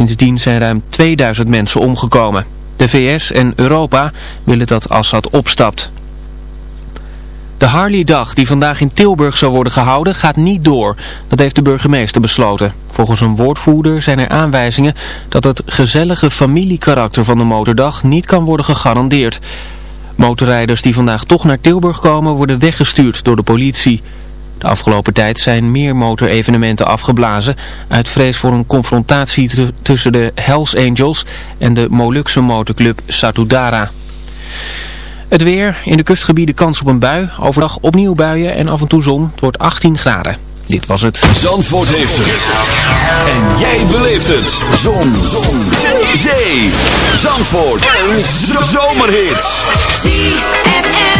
Sindsdien zijn ruim 2000 mensen omgekomen. De VS en Europa willen dat Assad opstapt. De Harley-dag die vandaag in Tilburg zou worden gehouden gaat niet door. Dat heeft de burgemeester besloten. Volgens een woordvoerder zijn er aanwijzingen dat het gezellige familiekarakter van de motordag niet kan worden gegarandeerd. Motorrijders die vandaag toch naar Tilburg komen worden weggestuurd door de politie. De afgelopen tijd zijn meer motorevenementen afgeblazen uit vrees voor een confrontatie tussen de Hells Angels en de Molukse motorclub Satudara. Het weer, in de kustgebieden kans op een bui, overdag opnieuw buien en af en toe zon. Het wordt 18 graden. Dit was het. Zandvoort heeft het. En jij beleeft het. Zon. zon. Zee. Zandvoort. En zomerhits. ZFM.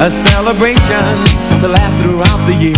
A celebration to last throughout the years.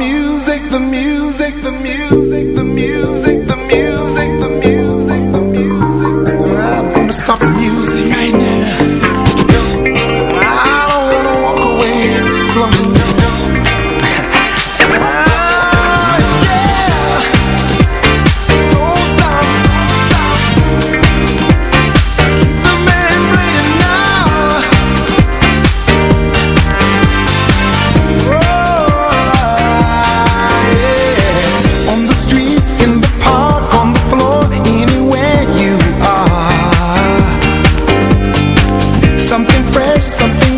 something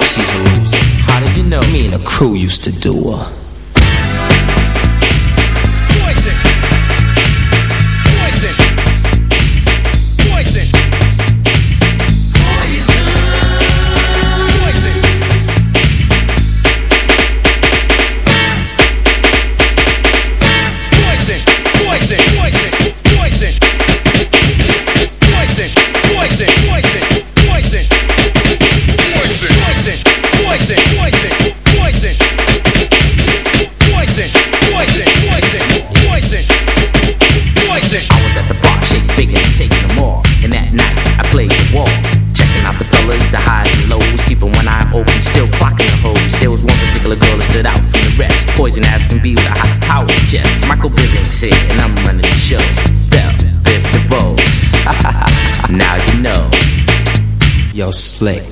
she's a loser. How did you know? Me and the crew used to do her. Flake.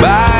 Bye.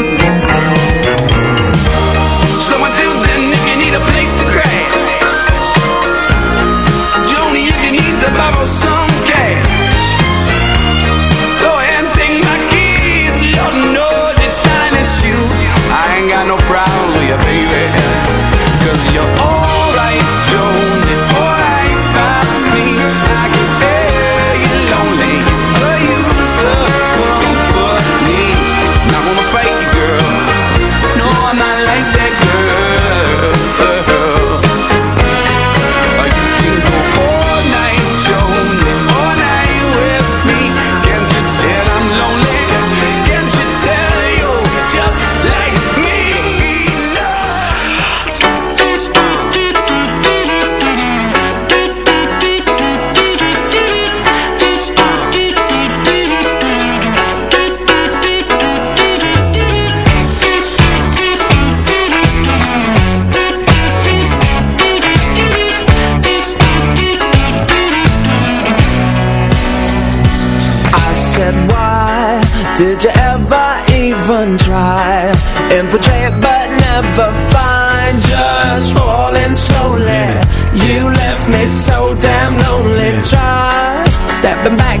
them back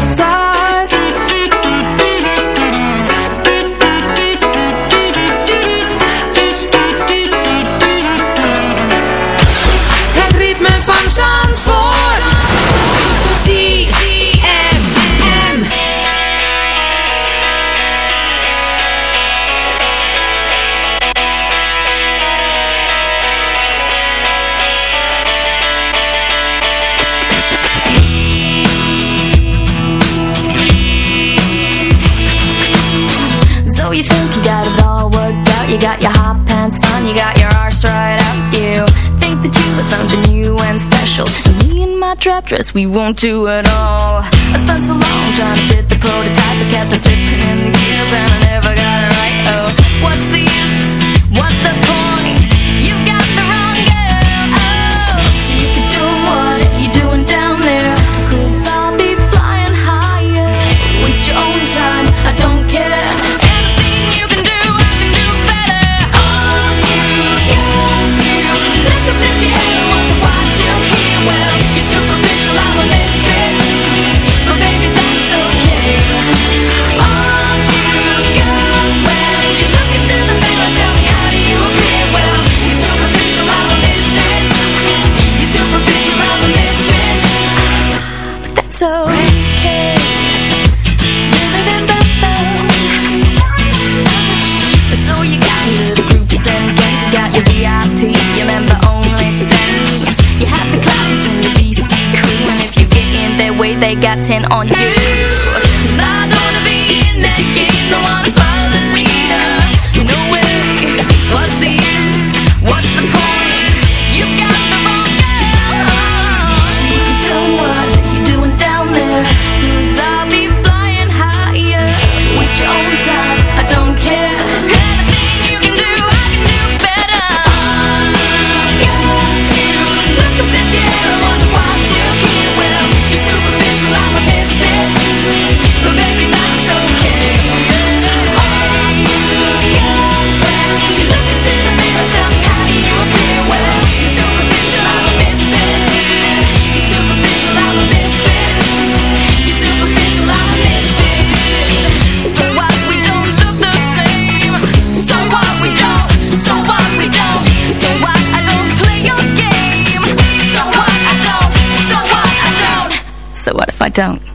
Side. We won't do it all. content on don't?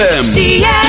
ZFM.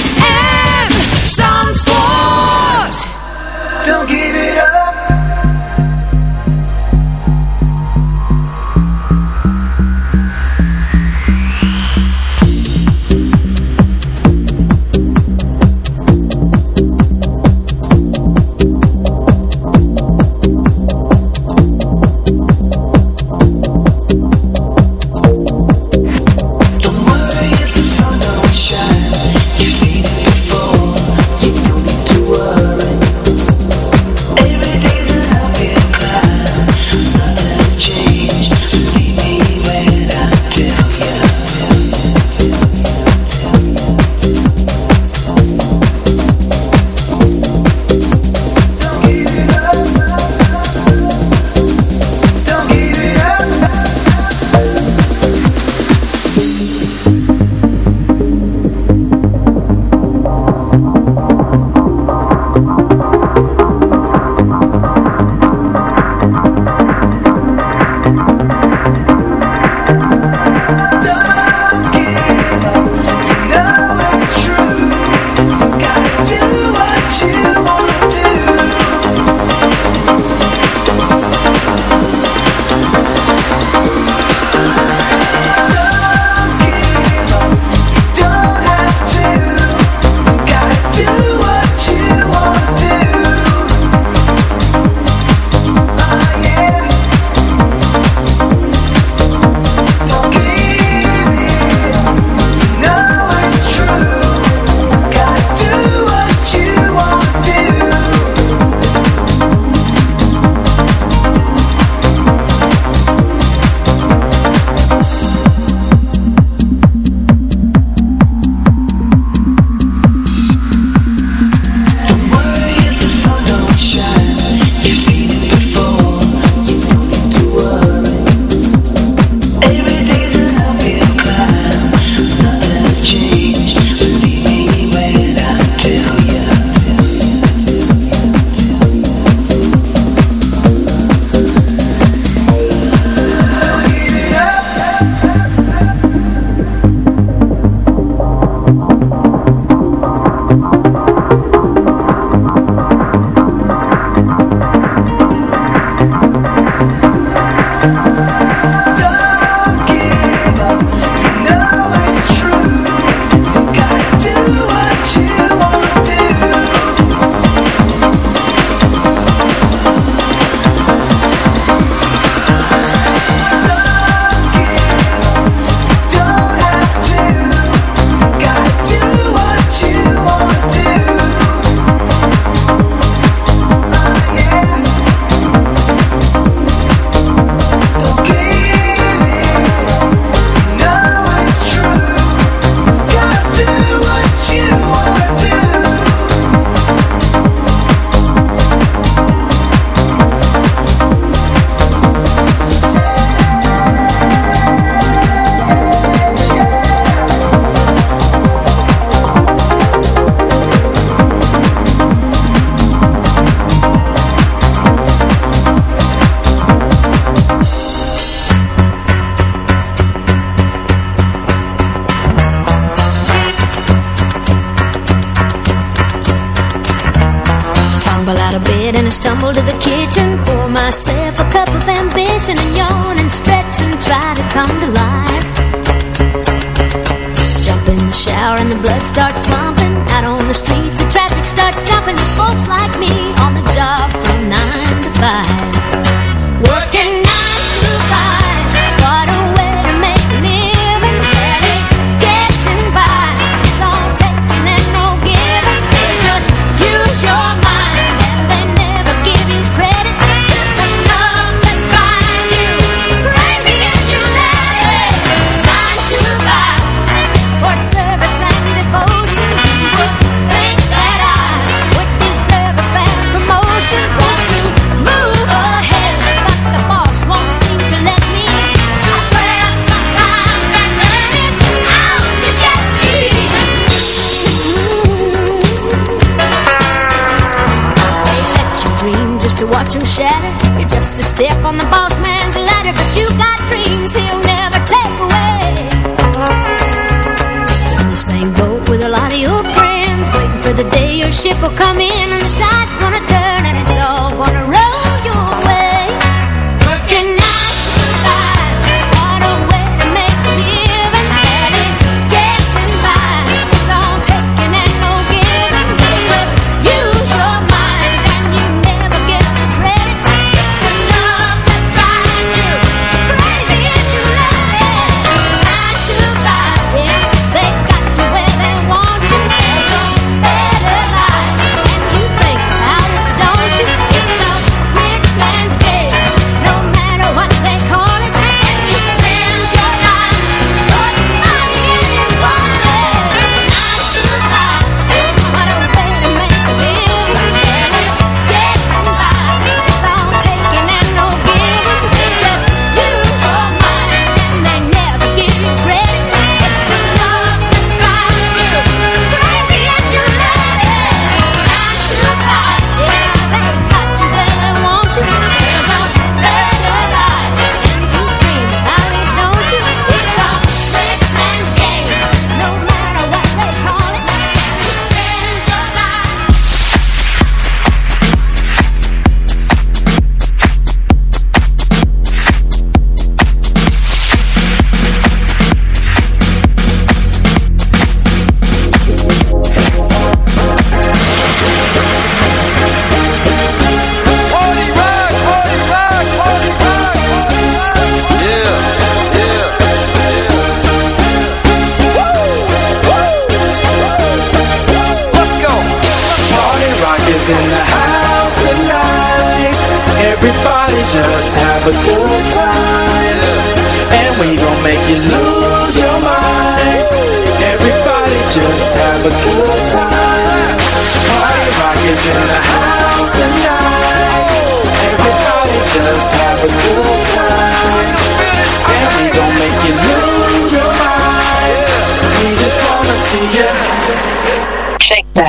bed and I stumble to the kitchen. Pour myself a cup of ambition And yawn and stretch and try to come to life. Jump in the shower and the blood starts pumping. Out on the streets the traffic starts jumping. Folks like me on the job from 9 to 5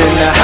in the house.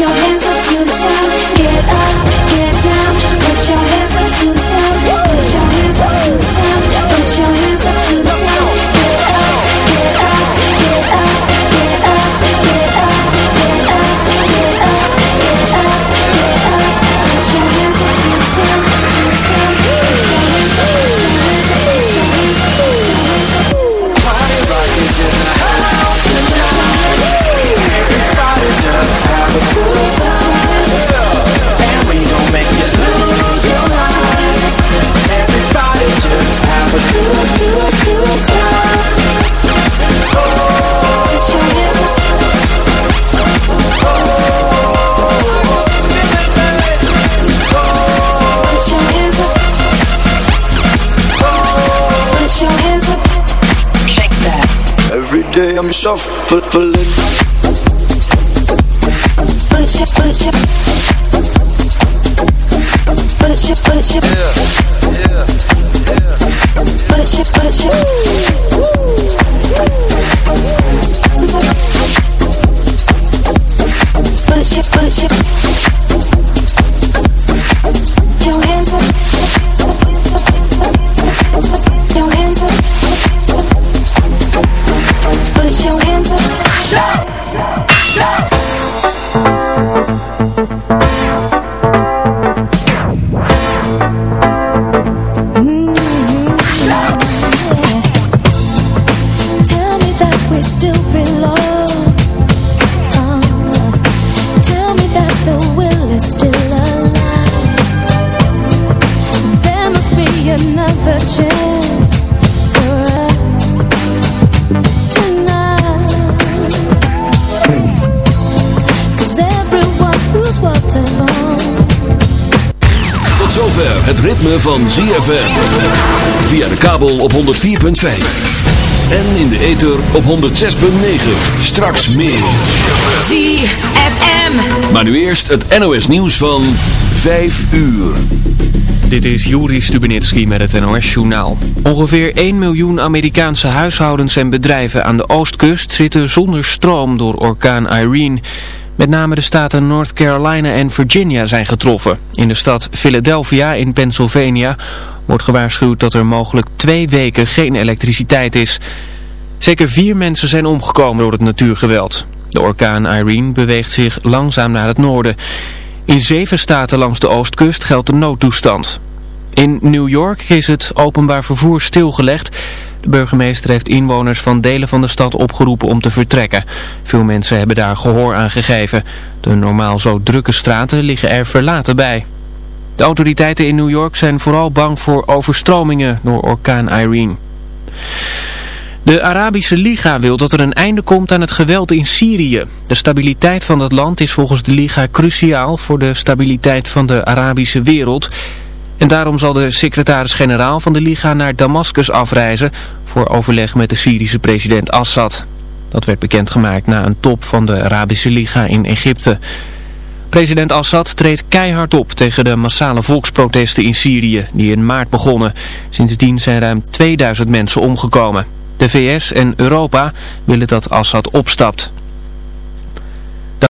your hand it. Het ritme van ZFM. Via de kabel op 104.5. En in de ether op 106.9. Straks meer. ZFM. Maar nu eerst het NOS nieuws van 5 uur. Dit is Juri Stubenitski met het NOS-journaal. Ongeveer 1 miljoen Amerikaanse huishoudens en bedrijven aan de oostkust zitten zonder stroom door orkaan Irene. Met name de staten North Carolina en Virginia zijn getroffen. In de stad Philadelphia in Pennsylvania wordt gewaarschuwd dat er mogelijk twee weken geen elektriciteit is. Zeker vier mensen zijn omgekomen door het natuurgeweld. De orkaan Irene beweegt zich langzaam naar het noorden. In zeven staten langs de oostkust geldt de noodtoestand. In New York is het openbaar vervoer stilgelegd. De burgemeester heeft inwoners van delen van de stad opgeroepen om te vertrekken. Veel mensen hebben daar gehoor aan gegeven. De normaal zo drukke straten liggen er verlaten bij. De autoriteiten in New York zijn vooral bang voor overstromingen door orkaan Irene. De Arabische Liga wil dat er een einde komt aan het geweld in Syrië. De stabiliteit van het land is volgens de Liga cruciaal voor de stabiliteit van de Arabische wereld. En daarom zal de secretaris-generaal van de Liga naar Damascus afreizen voor overleg met de Syrische president Assad. Dat werd bekendgemaakt na een top van de Arabische Liga in Egypte. President Assad treedt keihard op tegen de massale volksprotesten in Syrië die in maart begonnen. Sindsdien zijn ruim 2000 mensen omgekomen. De VS en Europa willen dat Assad opstapt.